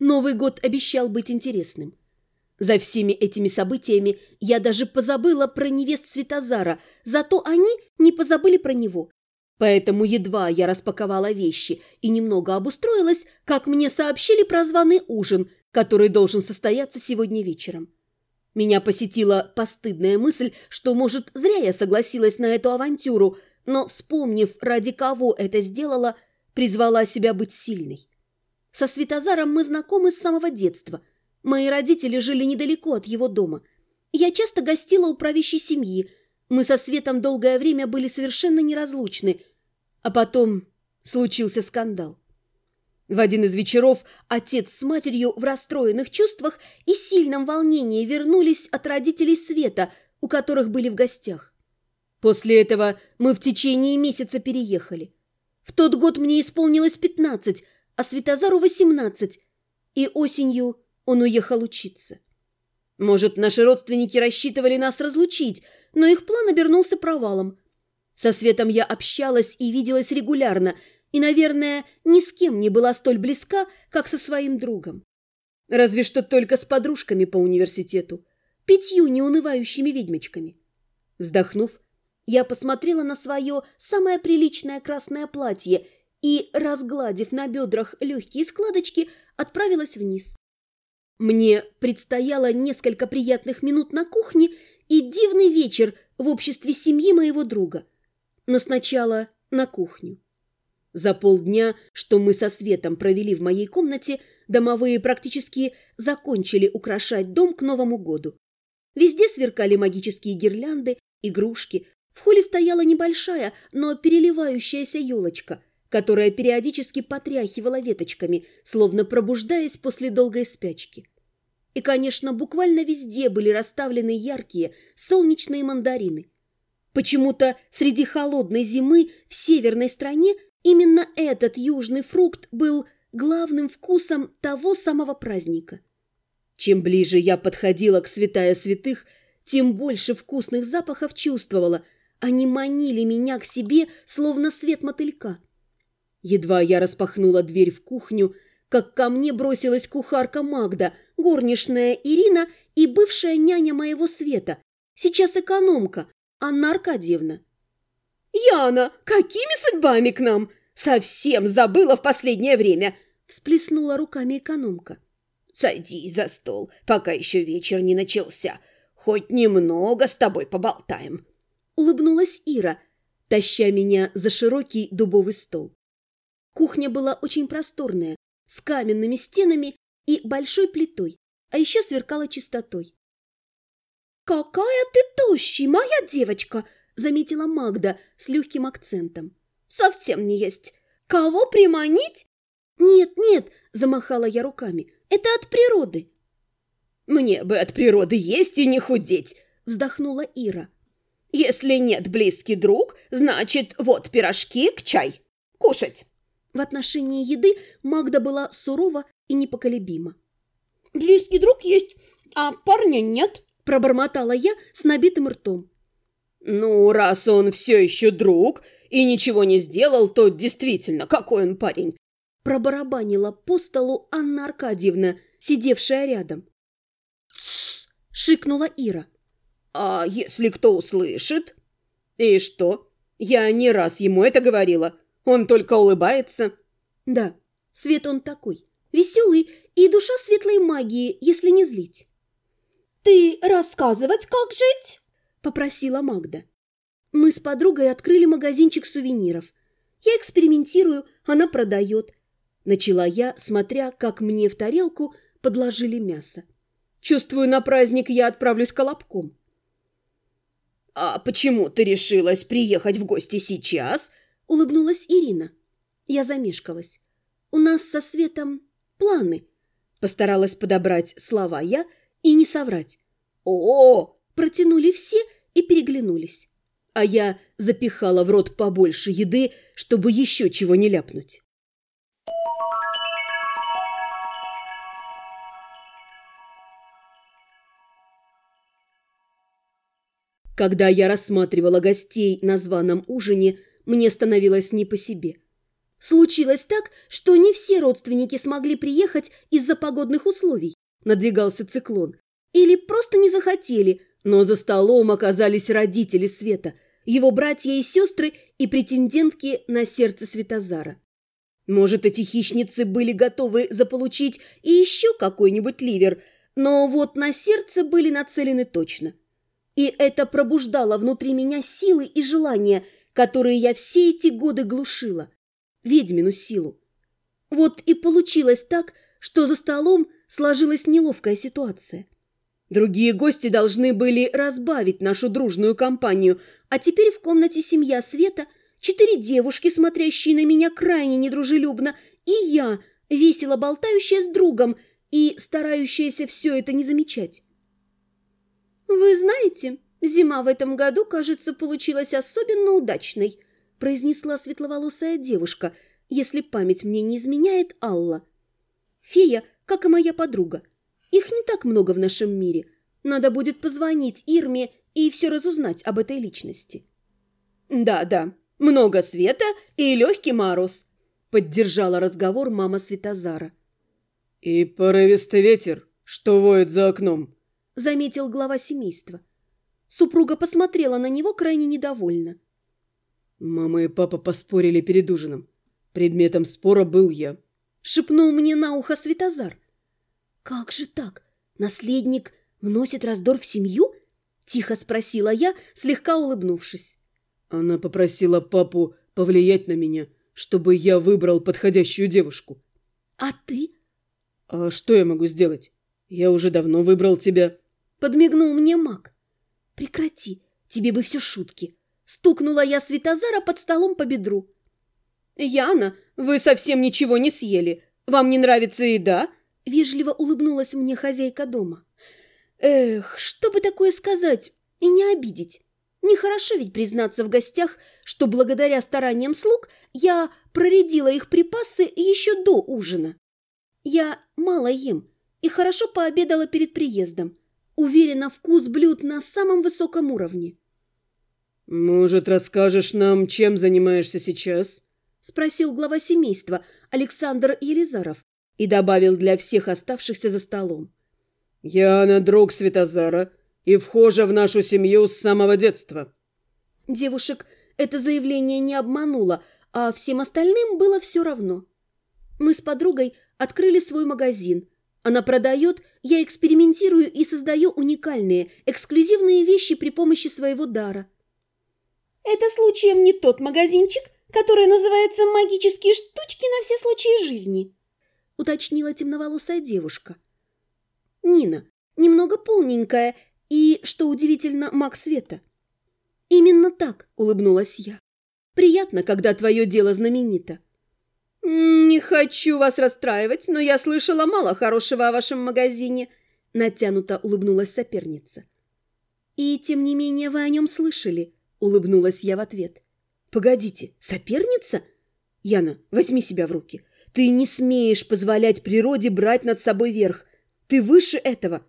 Новый год обещал быть интересным. За всеми этими событиями я даже позабыла про невест Светозара, зато они не позабыли про него. Поэтому едва я распаковала вещи и немного обустроилась, как мне сообщили про званый ужин, который должен состояться сегодня вечером. Меня посетила постыдная мысль, что, может, зря я согласилась на эту авантюру, но, вспомнив, ради кого это сделала, призвала себя быть сильной. Со Светозаром мы знакомы с самого детства – Мои родители жили недалеко от его дома. Я часто гостила у правящей семьи. Мы со Светом долгое время были совершенно неразлучны. А потом случился скандал. В один из вечеров отец с матерью в расстроенных чувствах и сильном волнении вернулись от родителей Света, у которых были в гостях. После этого мы в течение месяца переехали. В тот год мне исполнилось пятнадцать, а Светозару восемнадцать, и осенью он уехал учиться. Может, наши родственники рассчитывали нас разлучить, но их план обернулся провалом. Со Светом я общалась и виделась регулярно, и, наверное, ни с кем не была столь близка, как со своим другом. Разве что только с подружками по университету, пятью неунывающими ведьмочками. Вздохнув, я посмотрела на свое самое приличное красное платье и, разгладив на бедрах легкие складочки, отправилась вниз. Мне предстояло несколько приятных минут на кухне и дивный вечер в обществе семьи моего друга. Но сначала на кухню. За полдня, что мы со Светом провели в моей комнате, домовые практически закончили украшать дом к Новому году. Везде сверкали магические гирлянды, игрушки. В холле стояла небольшая, но переливающаяся елочка, которая периодически потряхивала веточками, словно пробуждаясь после долгой спячки. И, конечно, буквально везде были расставлены яркие солнечные мандарины. Почему-то среди холодной зимы в северной стране именно этот южный фрукт был главным вкусом того самого праздника. Чем ближе я подходила к святая святых, тем больше вкусных запахов чувствовала. Они манили меня к себе, словно свет мотылька. Едва я распахнула дверь в кухню, как ко мне бросилась кухарка Магда, горничная Ирина и бывшая няня моего Света, сейчас экономка, Анна Аркадьевна. «Яна, какими судьбами к нам? Совсем забыла в последнее время!» всплеснула руками экономка. «Садись за стол, пока еще вечер не начался. Хоть немного с тобой поболтаем!» Улыбнулась Ира, таща меня за широкий дубовый стол. Кухня была очень просторная, с каменными стенами и большой плитой, а еще сверкала чистотой. «Какая ты тощий, моя девочка!» – заметила Магда с легким акцентом. «Совсем не есть. Кого приманить?» «Нет, нет!» – замахала я руками. «Это от природы!» «Мне бы от природы есть и не худеть!» – вздохнула Ира. «Если нет близкий друг, значит, вот пирожки к чай. Кушать!» В отношении еды Магда была сурова и непоколебима. «Близкий друг есть, а парня нет», – пробормотала я с набитым ртом. «Ну, раз он все еще друг и ничего не сделал, то действительно, какой он парень!» Пробарабанила по столу Анна Аркадьевна, сидевшая рядом. «Тссс!» – шикнула Ира. «А если кто услышит?» «И что? Я не раз ему это говорила. Он только улыбается. Да, Свет он такой. Веселый и душа светлой магии, если не злить. «Ты рассказывать, как жить?» – попросила Магда. Мы с подругой открыли магазинчик сувениров. Я экспериментирую, она продает. Начала я, смотря, как мне в тарелку подложили мясо. Чувствую, на праздник я отправлюсь колобком. «А почему ты решилась приехать в гости сейчас?» Улыбнулась Ирина. Я замешкалась. У нас со Светом планы. Постаралась подобрать слова я и не соврать. О, протянули все и переглянулись. А я запихала в рот побольше еды, чтобы еще чего не ляпнуть. Когда я рассматривала гостей на званом ужине, мне становилось не по себе. Случилось так, что не все родственники смогли приехать из-за погодных условий, надвигался циклон. Или просто не захотели, но за столом оказались родители Света, его братья и сестры и претендентки на сердце Светозара. Может, эти хищницы были готовы заполучить и еще какой-нибудь ливер, но вот на сердце были нацелены точно. И это пробуждало внутри меня силы и желания, которые я все эти годы глушила. Ведьмину силу. Вот и получилось так, что за столом сложилась неловкая ситуация. Другие гости должны были разбавить нашу дружную компанию, а теперь в комнате семья Света – четыре девушки, смотрящие на меня крайне недружелюбно, и я, весело болтающая с другом и старающаяся все это не замечать. «Вы знаете, зима в этом году, кажется, получилась особенно удачной», произнесла светловолосая девушка, если память мне не изменяет Алла. «Фея, как и моя подруга. Их не так много в нашем мире. Надо будет позвонить Ирме и все разузнать об этой личности». «Да, да, много света и легкий мороз», — поддержала разговор мама Светозара. «И порывистый ветер, что воет за окном», — заметил глава семейства. Супруга посмотрела на него крайне недовольно. «Мама и папа поспорили перед ужином. Предметом спора был я», — шепнул мне на ухо Светозар. «Как же так? Наследник вносит раздор в семью?» — тихо спросила я, слегка улыбнувшись. Она попросила папу повлиять на меня, чтобы я выбрал подходящую девушку. А ты? А что я могу сделать? Я уже давно выбрал тебя. Подмигнул мне маг. Прекрати, тебе бы все шутки. Стукнула я Светозара под столом по бедру. Яна, вы совсем ничего не съели. Вам не нравится еда? Вежливо улыбнулась мне хозяйка дома. Эх, что бы такое сказать и не обидеть? Нехорошо ведь признаться в гостях, что благодаря стараниям слуг я проредила их припасы еще до ужина. Я мало ем и хорошо пообедала перед приездом. Уверена, вкус блюд на самом высоком уровне. «Может, расскажешь нам, чем занимаешься сейчас?» – спросил глава семейства Александр Елизаров и добавил для всех оставшихся за столом. «Я на друг Светозара» и вхожа в нашу семью с самого детства». Девушек это заявление не обмануло, а всем остальным было все равно. Мы с подругой открыли свой магазин. Она продает, я экспериментирую и создаю уникальные, эксклюзивные вещи при помощи своего дара. «Это случаем не тот магазинчик, который называется «Магические штучки на все случаи жизни», уточнила темноволосая девушка. Нина, немного полненькая и, что удивительно, маг света. Именно так улыбнулась я. Приятно, когда твое дело знаменито. «Не хочу вас расстраивать, но я слышала мало хорошего о вашем магазине», натянуто улыбнулась соперница. «И тем не менее вы о нем слышали», улыбнулась я в ответ. «Погодите, соперница?» «Яна, возьми себя в руки. Ты не смеешь позволять природе брать над собой верх. Ты выше этого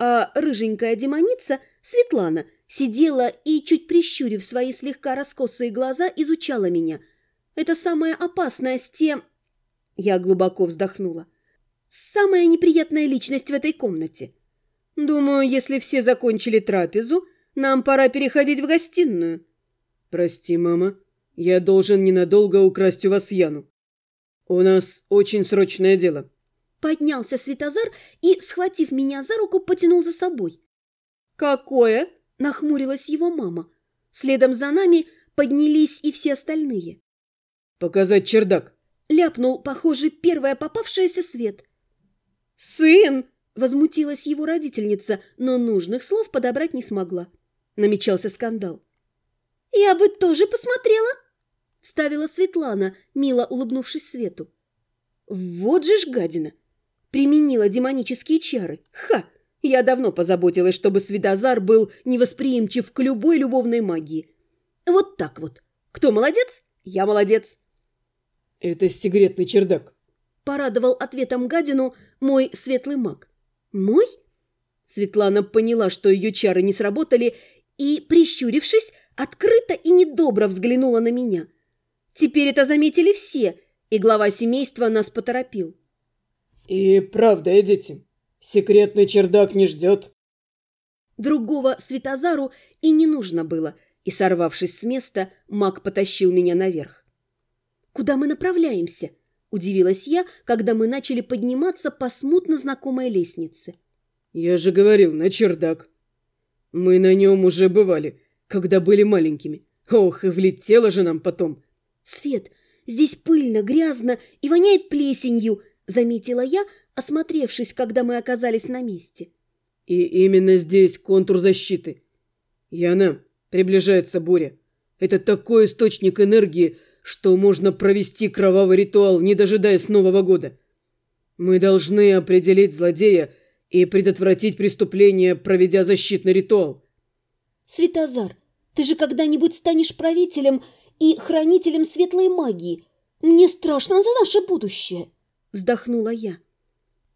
а рыженькая демоница, Светлана, сидела и, чуть прищурив свои слегка раскосые глаза, изучала меня. Это самая опасная с тем... Я глубоко вздохнула. Самая неприятная личность в этой комнате. Думаю, если все закончили трапезу, нам пора переходить в гостиную. Прости, мама, я должен ненадолго украсть у вас Яну. У нас очень срочное дело. Поднялся Светозар и, схватив меня за руку, потянул за собой. «Какое?» – нахмурилась его мама. Следом за нами поднялись и все остальные. «Показать чердак!» – ляпнул, похоже, первая попавшаяся свет. «Сын!» – возмутилась его родительница, но нужных слов подобрать не смогла. Намечался скандал. «Я бы тоже посмотрела!» – вставила Светлана, мило улыбнувшись Свету. «Вот же ж гадина! применила демонические чары. Ха! Я давно позаботилась, чтобы Свидозар был невосприимчив к любой любовной магии. Вот так вот. Кто молодец? Я молодец. Это секретный чердак. Порадовал ответом гадину мой светлый маг. Мой? Светлана поняла, что ее чары не сработали, и, прищурившись, открыто и недобро взглянула на меня. Теперь это заметили все, и глава семейства нас поторопил. «И правда, дети, секретный чердак не ждет». Другого Светозару и не нужно было, и, сорвавшись с места, маг потащил меня наверх. «Куда мы направляемся?» – удивилась я, когда мы начали подниматься по смутно знакомой лестнице. «Я же говорил, на чердак. Мы на нем уже бывали, когда были маленькими. Ох, и влетело же нам потом!» «Свет, здесь пыльно, грязно и воняет плесенью», – заметила я, осмотревшись, когда мы оказались на месте. И именно здесь контур защиты. Яна, приближается буря. Это такой источник энергии, что можно провести кровавый ритуал, не дожидаясь Нового года. Мы должны определить злодея и предотвратить преступление, проведя защитный ритуал. Светозар, ты же когда-нибудь станешь правителем и хранителем светлой магии. Мне страшно за наше будущее, вздохнула я.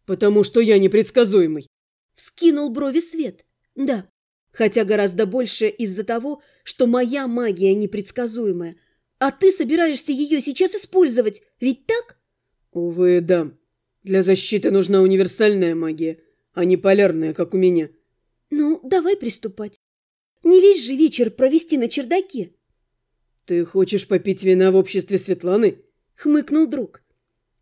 Потому что я непредсказуемый. Вскинул брови свет. Да, хотя гораздо больше из-за того, что моя магия непредсказуемая. А ты собираешься ее сейчас использовать, ведь так? Увы, да. Для защиты нужна универсальная магия, а не полярная, как у меня. Ну, давай приступать. Не весь же вечер провести на чердаке. Ты хочешь попить вина в обществе Светланы? Хмыкнул друг.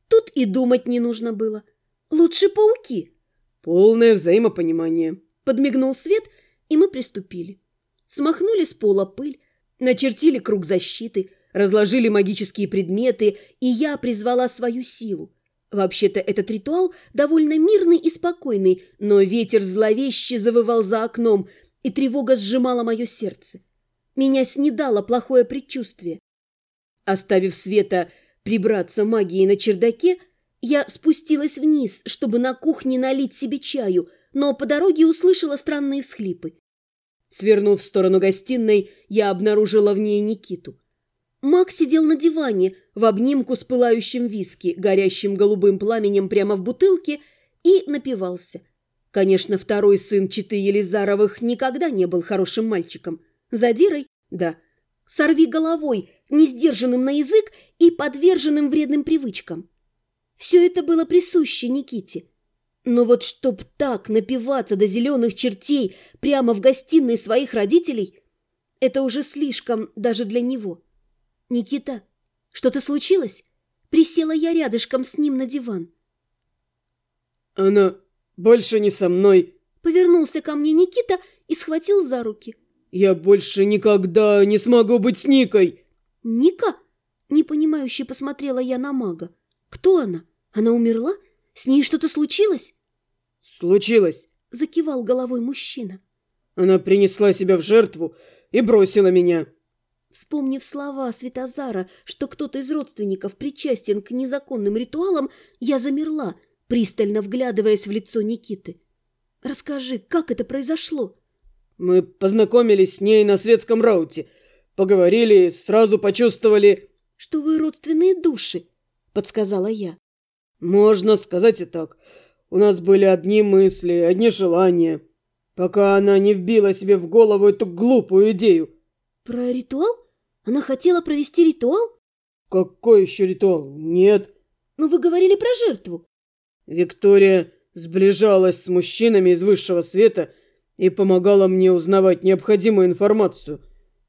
Тут и думать не нужно было. Лучше пауки. Полное взаимопонимание. Подмигнул свет, и мы приступили. Смахнули с пола пыль, начертили круг защиты, разложили магические предметы, и я призвала свою силу. Вообще-то этот ритуал довольно мирный и спокойный, но ветер зловеще завывал за окном, и тревога сжимала мое сердце. Меня снедало плохое предчувствие. Оставив Света прибраться магией на чердаке, я спустилась вниз, чтобы на кухне налить себе чаю, но по дороге услышала странные всхлипы. Свернув в сторону гостиной, я обнаружила в ней Никиту. Мак сидел на диване в обнимку с пылающим виски, горящим голубым пламенем прямо в бутылке, и напивался. Конечно, второй сын Читы Елизаровых никогда не был хорошим мальчиком. Задирой? Да. Сорви головой, несдержанным на язык и подверженным вредным привычкам. Все это было присуще Никите. Но вот чтоб так напиваться до зеленых чертей прямо в гостиной своих родителей, это уже слишком даже для него. «Никита, что-то случилось?» Присела я рядышком с ним на диван. «Она больше не со мной!» Повернулся ко мне Никита и схватил за руки. «Я больше никогда не смогу быть с Никой!» «Ника?» Непонимающе посмотрела я на мага. «Кто она? Она умерла? С ней что-то случилось?» «Случилось!» – закивал головой мужчина. «Она принесла себя в жертву и бросила меня!» Вспомнив слова Светозара, что кто-то из родственников причастен к незаконным ритуалам, я замерла, пристально вглядываясь в лицо Никиты. «Расскажи, как это произошло?» «Мы познакомились с ней на светском рауте, поговорили, сразу почувствовали...» «Что вы родственные души», — подсказала я. «Можно сказать и так. У нас были одни мысли, одни желания, пока она не вбила себе в голову эту глупую идею». «Про ритуал? Она хотела провести ритуал?» «Какой еще ритуал? Нет». «Но вы говорили про жертву». Виктория сближалась с мужчинами из высшего света и помогала мне узнавать необходимую информацию,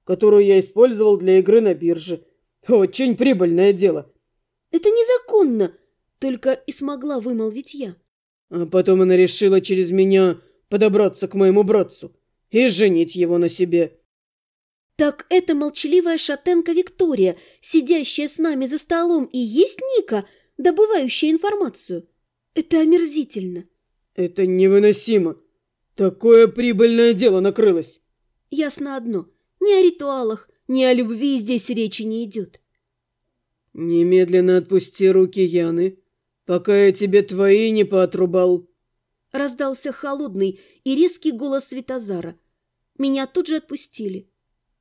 которую я использовал для игры на бирже. Очень прибыльное дело. Это незаконно, только и смогла вымолвить я. А потом она решила через меня подобраться к моему братцу и женить его на себе. Так это молчаливая шатенка Виктория, сидящая с нами за столом, и есть Ника, добывающая информацию. Это омерзительно. Это невыносимо. Такое прибыльное дело накрылось. Ясно одно. Ни о ритуалах, ни о любви здесь речи не идет. «Немедленно отпусти руки Яны, пока я тебе твои не поотрубал». Раздался холодный и резкий голос Светозара. Меня тут же отпустили.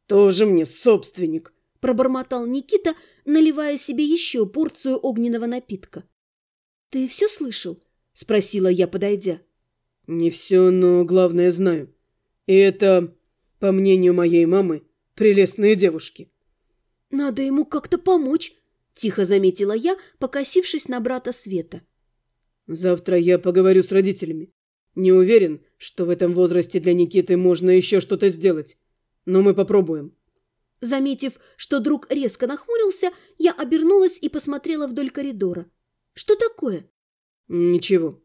«Тоже мне собственник», – пробормотал Никита, наливая себе еще порцию огненного напитка. «Ты все слышал?» – спросила я, подойдя. «Не все, но главное знаю. И это, по мнению моей мамы, прелестные девушки». «Надо ему как-то помочь», – тихо заметила я, покосившись на брата Света. «Завтра я поговорю с родителями. Не уверен, что в этом возрасте для Никиты можно еще что-то сделать, но мы попробуем». Заметив, что друг резко нахмурился, я обернулась и посмотрела вдоль коридора. «Что такое?» «Ничего.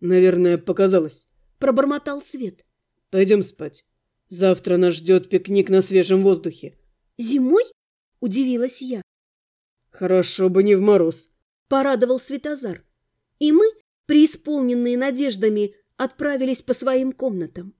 Наверное, показалось», – пробормотал Свет. «Пойдем спать. Завтра нас ждет пикник на свежем воздухе». «Зимой?» – удивилась я. «Хорошо бы не в мороз», – порадовал Светозар. И мы, преисполненные надеждами, отправились по своим комнатам.